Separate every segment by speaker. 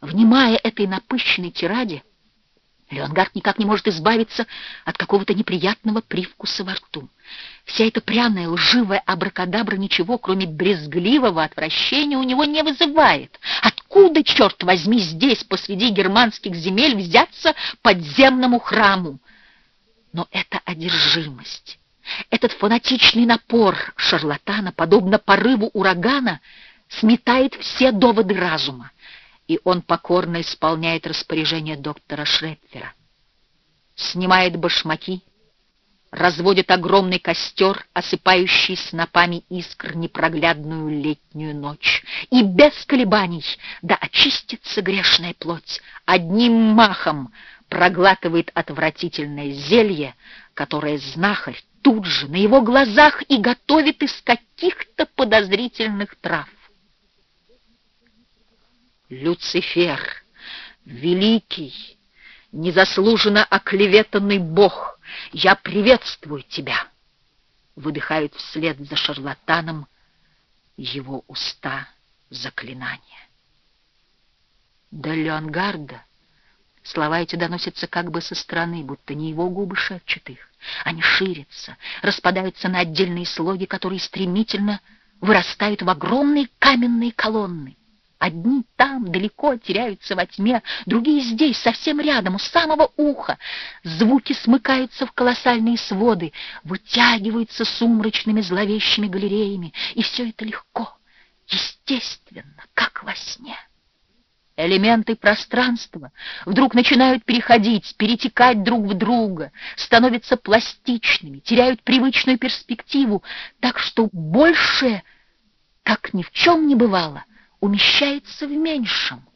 Speaker 1: Внимая этой напыщенной тираде, Леонгард никак не может избавиться от какого-то неприятного привкуса во рту. Вся эта пряная, лживая абракадабра ничего, кроме брезгливого отвращения, у него не вызывает. Откуда, черт возьми, здесь, посреди германских земель, взяться подземному храму? Но эта одержимость, этот фанатичный напор шарлатана, подобно порыву урагана, сметает все доводы разума и он покорно исполняет распоряжение доктора Шрепфера. Снимает башмаки, разводит огромный костер, осыпающий снопами искр непроглядную летнюю ночь, и без колебаний, да очистится грешная плоть, одним махом проглатывает отвратительное зелье, которое знахарь тут же на его глазах и готовит из каких-то подозрительных трав. Люцифер, великий, незаслуженно оклеветанный бог, я приветствую тебя, выдыхают вслед за шарлатаном его уста заклинания. До Леонгарда слова эти доносятся как бы со стороны, будто не его губы шепчут их. Они ширятся, распадаются на отдельные слоги, которые стремительно вырастают в огромные каменные колонны. Одни там, далеко, теряются во тьме, другие здесь, совсем рядом, у самого уха. Звуки смыкаются в колоссальные своды, вытягиваются сумрачными зловещими галереями, и все это легко, естественно, как во сне. Элементы пространства вдруг начинают переходить, перетекать друг в друга, становятся пластичными, теряют привычную перспективу, так что большее, как ни в чем не бывало — умещается в меньшем.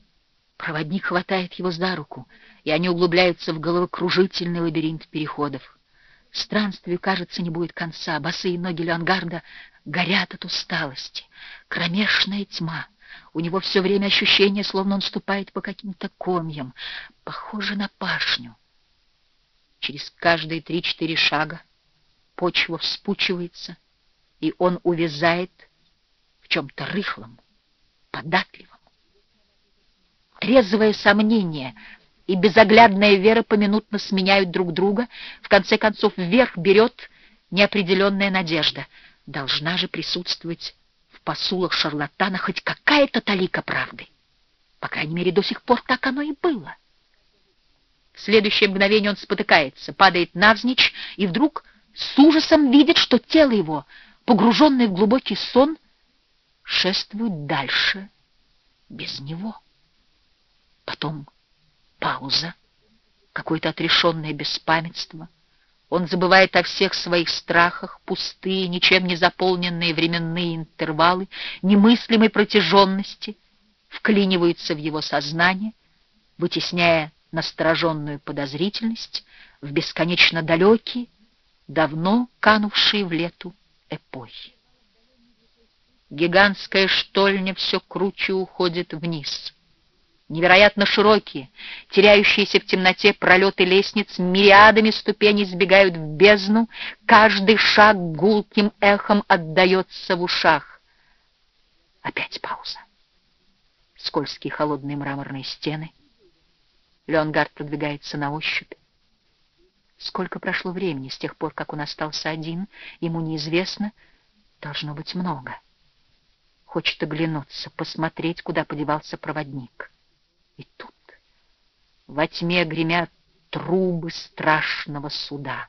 Speaker 1: Проводник хватает его за руку, и они углубляются в головокружительный лабиринт переходов. Странствию, кажется, не будет конца. Босые ноги Леонгарда горят от усталости. Кромешная тьма. У него все время ощущение, словно он ступает по каким-то комьям, похоже на пашню. Через каждые три-четыре шага почва вспучивается, и он увязает в чем-то рыхлом податливым. Трезвое сомнение и безоглядная вера поминутно сменяют друг друга. В конце концов, вверх берет неопределенная надежда. Должна же присутствовать в посулах шарлатана хоть какая-то талика правды. По крайней мере, до сих пор так оно и было. В следующее мгновение он спотыкается, падает навзничь и вдруг с ужасом видит, что тело его, погруженное в глубокий сон, шествует дальше без него. Потом пауза, какое-то отрешенное беспамятство. Он забывает о всех своих страхах, пустые, ничем не заполненные временные интервалы, немыслимой протяженности, вклиниваются в его сознание, вытесняя настороженную подозрительность в бесконечно далекие, давно канувшие в лету эпохи. Гигантская штольня все круче уходит вниз. Невероятно широкие, теряющиеся в темноте пролеты лестниц, мириадами ступеней сбегают в бездну, каждый шаг гулким эхом отдается в ушах. Опять пауза. Скользкие холодные мраморные стены. Леонгард продвигается на ощупь. Сколько прошло времени с тех пор, как он остался один, ему неизвестно, должно быть много. Хочет оглянуться, посмотреть, куда подевался проводник. И тут во тьме гремят трубы страшного суда.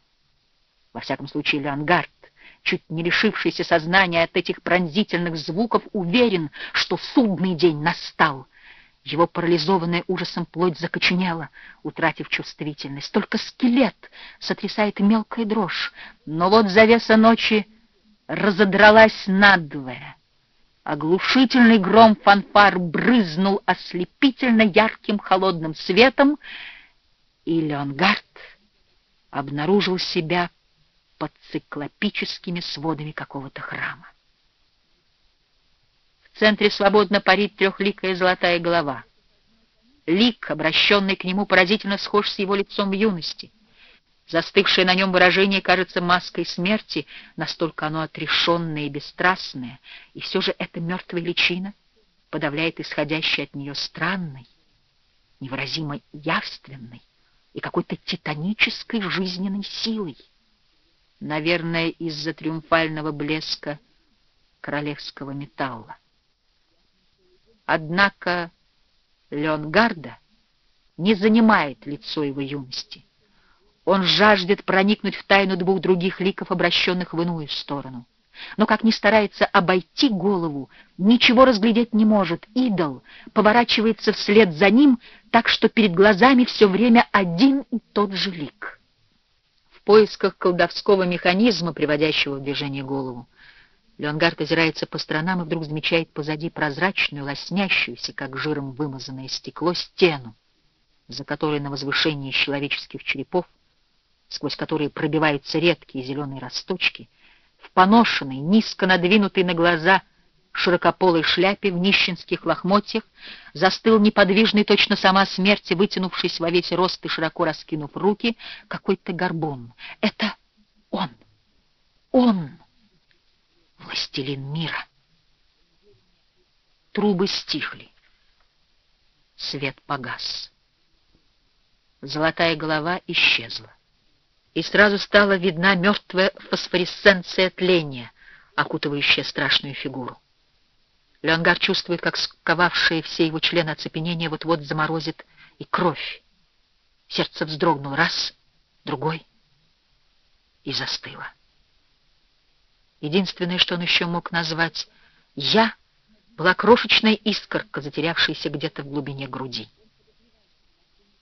Speaker 1: Во всяком случае, Леонгард, чуть не лишившийся сознания от этих пронзительных звуков, уверен, что судный день настал. Его парализованная ужасом плоть закоченела, утратив чувствительность. Только скелет сотрясает мелкая дрожь. Но вот завеса ночи разодралась надвое. Оглушительный гром фанфар брызнул ослепительно ярким холодным светом, и Леонгард обнаружил себя под циклопическими сводами какого-то храма. В центре свободно парит трехликая золотая голова. Лик, обращенный к нему, поразительно схож с его лицом в юности — Застывшее на нем выражение кажется маской смерти, настолько оно отрешенное и бесстрастное, и все же эта мертвая личина подавляет исходящий от нее странный, невыразимо явственной и какой-то титанической жизненной силой. Наверное, из-за триумфального блеска королевского металла. Однако Леонгарда не занимает лицо его юности. Он жаждет проникнуть в тайну двух других ликов, обращенных в иную сторону. Но как ни старается обойти голову, ничего разглядеть не может. Идол поворачивается вслед за ним, так что перед глазами все время один и тот же лик. В поисках колдовского механизма, приводящего в движение голову, Леонгард озирается по сторонам и вдруг замечает позади прозрачную, лоснящуюся, как жиром вымазанное стекло, стену, за которой на возвышении человеческих черепов, сквозь которые пробиваются редкие зеленые росточки, в поношенной, низко надвинутой на глаза широкополой шляпе в нищенских лохмотьях, застыл неподвижный, точно сама смерть, вытянувшись во весь рост и широко раскинув руки, какой-то горбун. Это он! Он! властелин мира. Трубы стихли. Свет погас. Золотая голова исчезла. И сразу стала видна мертвая фосфоресценция тления, окутывающая страшную фигуру. Леонгар чувствует, как сковавшие все его члены оцепенения вот-вот заморозит и кровь. Сердце вздрогнуло раз, другой и застыло. Единственное, что он еще мог назвать «я», была крошечная искорка, затерявшаяся где-то в глубине груди.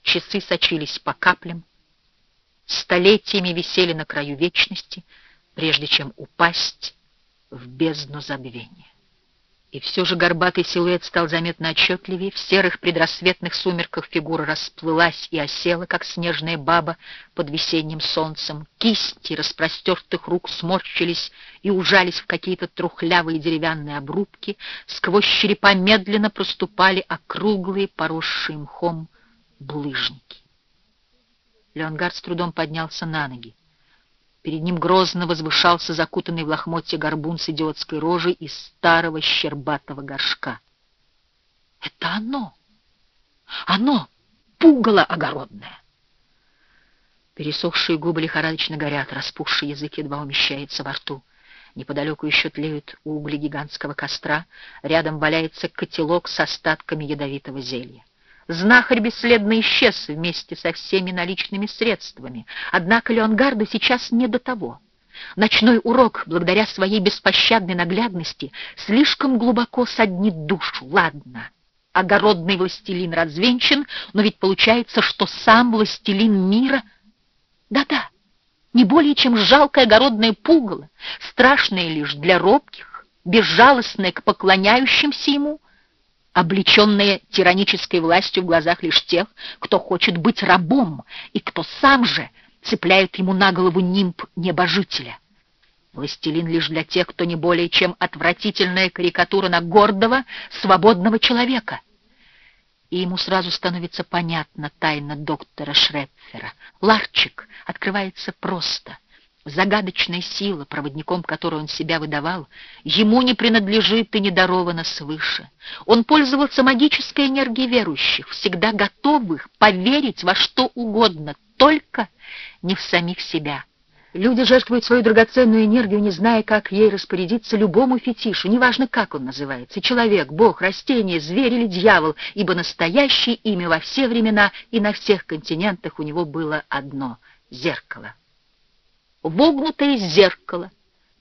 Speaker 1: Часы сочились по каплям, столетиями висели на краю вечности, прежде чем упасть в бездну забвения. И все же горбатый силуэт стал заметно отчетливее, в серых предрассветных сумерках фигура расплылась и осела, как снежная баба под весенним солнцем. Кисти распростертых рук сморщились и ужались в какие-то трухлявые деревянные обрубки, сквозь черепа медленно проступали округлые, поросшие мхом булыжники. Леонгар с трудом поднялся на ноги. Перед ним грозно возвышался закутанный в лохмотье горбун с идиотской рожей из старого щербатого горшка. Это оно! Оно! Пугало огородное! Пересохшие губы лихорадочно горят, распухший язык едва умещается во рту. Неподалеку еще тлеют угли гигантского костра, рядом валяется котелок с остатками ядовитого зелья. Знахарь бесследно исчез вместе со всеми наличными средствами. Однако Леонгарду сейчас не до того. Ночной урок, благодаря своей беспощадной наглядности, слишком глубоко соднит душу. Ладно, огородный властелин развенчан, но ведь получается, что сам властелин мира... Да-да, не более чем жалкое огородное пугало, страшное лишь для робких, безжалостное к поклоняющимся ему — облеченные тиранической властью в глазах лишь тех, кто хочет быть рабом и кто сам же цепляет ему на голову нимб небожителя. Властелин лишь для тех, кто не более чем отвратительная карикатура на гордого, свободного человека. И ему сразу становится понятна тайна доктора Шрепфера. Ларчик открывается просто — Загадочная сила, проводником которой он себя выдавал, ему не принадлежит и не дарована свыше. Он пользовался магической энергией верующих, всегда готовых поверить во что угодно, только не в самих себя. Люди жертвуют свою драгоценную энергию, не зная, как ей распорядиться любому фетишу, неважно, как он называется, человек, бог, растение, зверь или дьявол, ибо настоящее имя во все времена и на всех континентах у него было одно — зеркало вогнутое зеркало,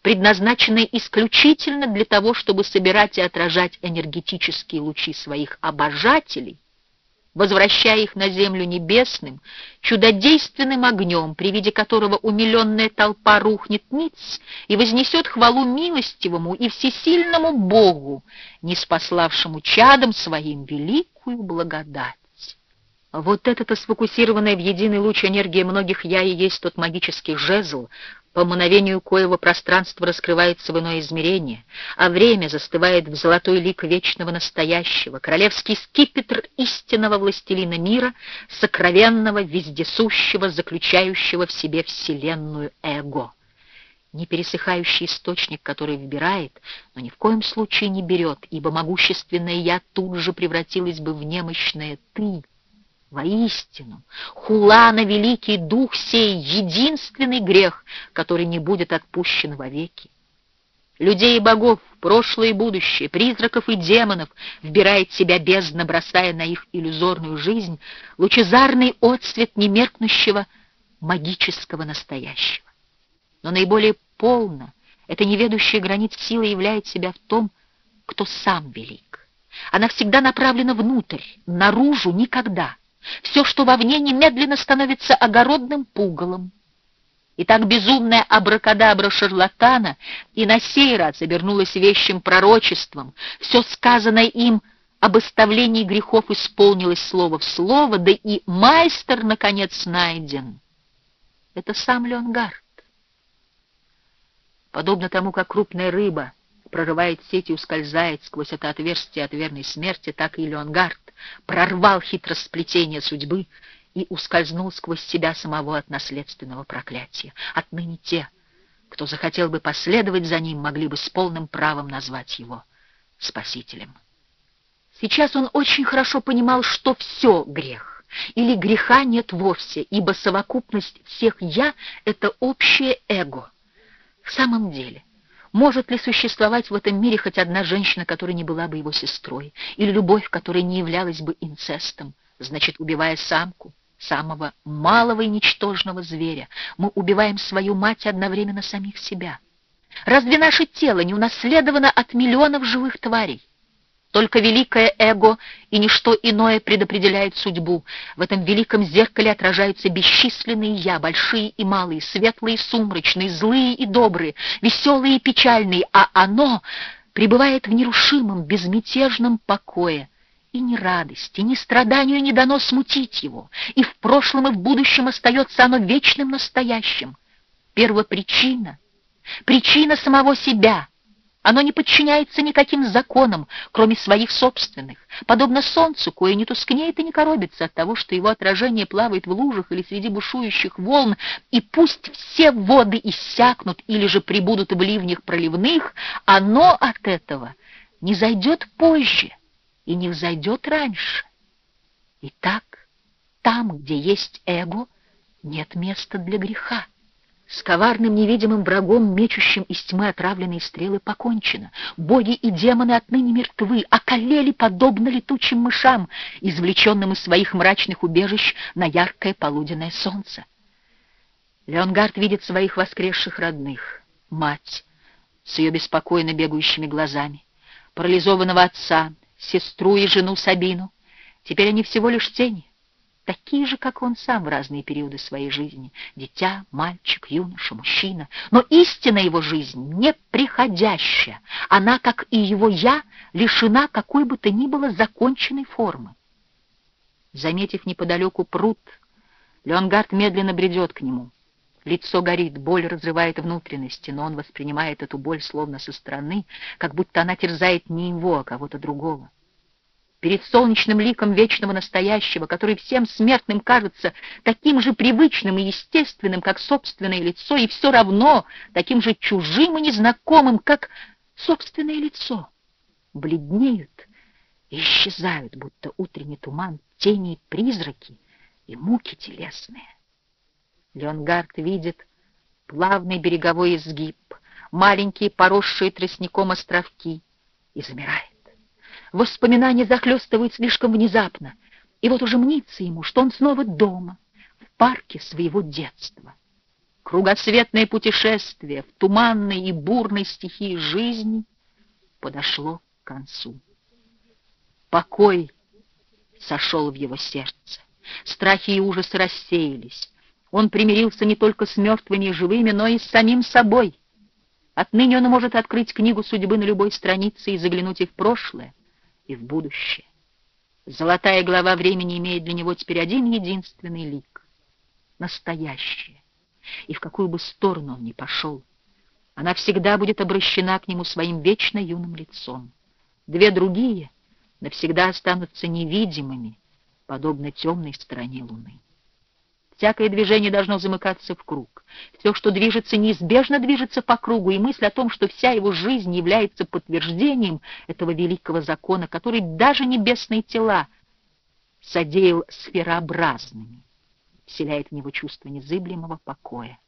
Speaker 1: предназначенное исключительно для того, чтобы собирать и отражать энергетические лучи своих обожателей, возвращая их на землю небесным, чудодейственным огнем, при виде которого умиленная толпа рухнет ниц и вознесет хвалу милостивому и всесильному Богу, не спаславшему чадом своим великую благодать. Вот эта-то сфокусированная в единый луч энергия многих «я» и есть тот магический жезл, по мановению коего пространство раскрывается в иное измерение, а время застывает в золотой лик вечного настоящего, королевский скипетр истинного властелина мира, сокровенного, вездесущего, заключающего в себе вселенную эго. Непересыхающий источник, который вбирает, но ни в коем случае не берет, ибо могущественное «я» тут же превратилось бы в немощное «ты», Воистину, хула на великий дух сей единственный грех, который не будет отпущен вовеки. Людей и богов, прошлое и будущее, призраков и демонов вбирает себя бездна, бросая на их иллюзорную жизнь лучезарный отсвет немеркнущего магического настоящего. Но наиболее полно эта неведущая границ сила являет себя в том, кто сам велик. Она всегда направлена внутрь, наружу никогда. Все, что вовне, немедленно становится огородным пугалом. И так безумная абракадабра шарлатана и на сей раз обернулась вещим пророчеством. Все сказанное им об оставлении грехов исполнилось слово в слово, да и майстер, наконец, найден. Это сам Леонгард. Подобно тому, как крупная рыба прорывает сеть и ускользает сквозь это отверстие от верной смерти, так и Леонгард прорвал хитросплетение судьбы и ускользнул сквозь себя самого от наследственного проклятия. Отныне те, кто захотел бы последовать за ним, могли бы с полным правом назвать его спасителем. Сейчас он очень хорошо понимал, что все грех, или греха нет вовсе, ибо совокупность всех «я» — это общее эго. В самом деле, может ли существовать в этом мире хоть одна женщина, которая не была бы его сестрой, или любовь, которая не являлась бы инцестом? Значит, убивая самку, самого малого и ничтожного зверя, мы убиваем свою мать одновременно самих себя. Разве наше тело не унаследовано от миллионов живых тварей? Только великое эго и ничто иное предопределяет судьбу. В этом великом зеркале отражаются бесчисленные «я», большие и малые, светлые и сумрачные, злые и добрые, веселые и печальные, а оно пребывает в нерушимом, безмятежном покое. И ни радости, ни страданию не дано смутить его, и в прошлом и в будущем остается оно вечным настоящим. Первопричина, причина самого себя — оно не подчиняется никаким законам, кроме своих собственных, подобно солнцу, кое не тускнеет и не коробится от того, что его отражение плавает в лужах или среди бушующих волн, и пусть все воды иссякнут или же прибудут в ливнях проливных, оно от этого не зайдет позже и не взойдет раньше. Итак, там, где есть эго, нет места для греха. С коварным невидимым врагом, мечущим из тьмы отравленные стрелы, покончено. Боги и демоны отныне мертвы, околели подобно летучим мышам, извлеченным из своих мрачных убежищ на яркое полуденное солнце. Леонгард видит своих воскресших родных, мать с ее беспокойно бегающими глазами, парализованного отца, сестру и жену Сабину. Теперь они всего лишь тени, такие же, как он сам в разные периоды своей жизни. Дитя, мальчик, юноша, мужчина. Но истина его жизни неприходящая. Она, как и его «я», лишена какой бы то ни было законченной формы. Заметив неподалеку пруд, Леонгард медленно бредет к нему. Лицо горит, боль разрывает внутренности, но он воспринимает эту боль словно со стороны, как будто она терзает не его, а кого-то другого перед солнечным ликом вечного настоящего, который всем смертным кажется таким же привычным и естественным, как собственное лицо, и все равно таким же чужим и незнакомым, как собственное лицо, бледнеют и исчезают, будто утренний туман, тени и призраки и муки телесные. Леонгард видит плавный береговой изгиб, маленькие поросшие тростником островки и замирает. Воспоминания захлестывают слишком внезапно, и вот уже мнится ему, что он снова дома, в парке своего детства. Кругосветное путешествие в туманной и бурной стихии жизни подошло к концу. Покой сошел в его сердце. Страхи и ужасы рассеялись. Он примирился не только с мертвыми и живыми, но и с самим собой. Отныне он может открыть книгу судьбы на любой странице и заглянуть и в прошлое, и в будущее. Золотая глава времени имеет для него теперь один единственный лик — настоящее. И в какую бы сторону он ни пошел, она всегда будет обращена к нему своим вечно юным лицом. Две другие навсегда останутся невидимыми, подобно темной стороне луны. Всякое движение должно замыкаться в круг. Все, что движется, неизбежно движется по кругу, и мысль о том, что вся его жизнь является подтверждением этого великого закона, который даже небесные тела содеял сферообразными, вселяет в него чувство незыблемого покоя.